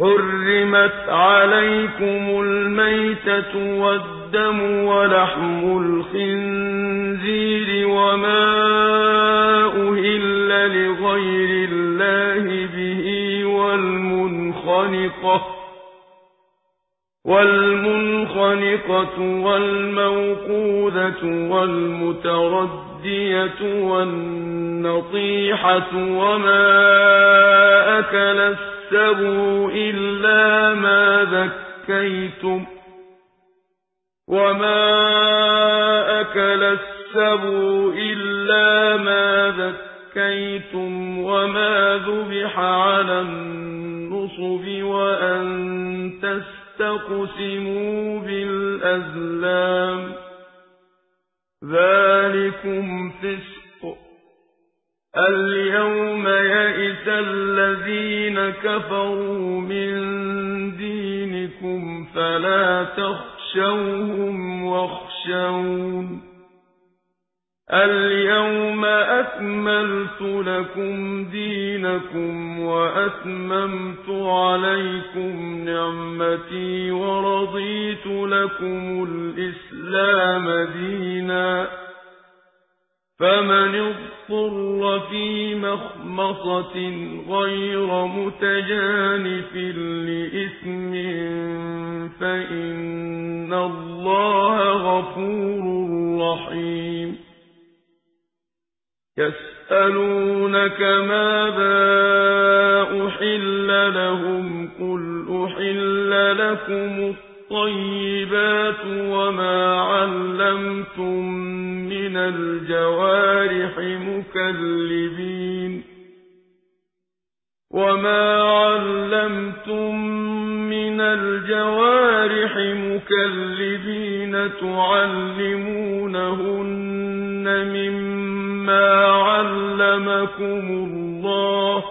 حرمت عليكم الميتة والدم ولحم الخنزير وما أهل لغير الله به والمنخنقة والمنخنقة والموقوذة والمتردية والنطيحة وما أكل السبع إلا ما ذكيتم وما أكل السبع إلا ما ذكيتم وما ذبح على النصب وأن تستقسموا بالأزلام ذلكم فسق اليوم يئس الذين كفروا من دينكم فلا تخشوهم واخشون. اليوم أكملت لكم دينكم وأتممت عليكم نعمتي ورضيت لكم الإسلام ديناً. فمن اضطر في مخمصة غير متجانف لإثم فإن الله غفور رحيم يسألونك ماذا أحل لهم قل أحل لكم الطيبات وما علمتم من الجوارح مكلبين وما علمتم من الجوارح مكلبين تعلمونهن مما علمكم الله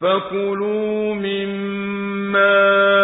فكلوا مما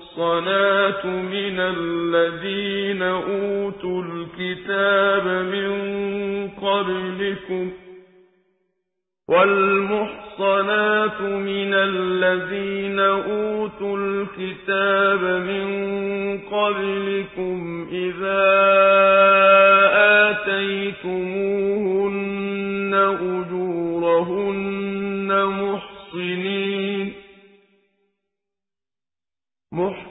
من الذين أوتوا الكتاب من قبلكم والمحصنات من الذين أوتوا الكتاب من قبلكم إذا آتيتموهن أجورهن محصنين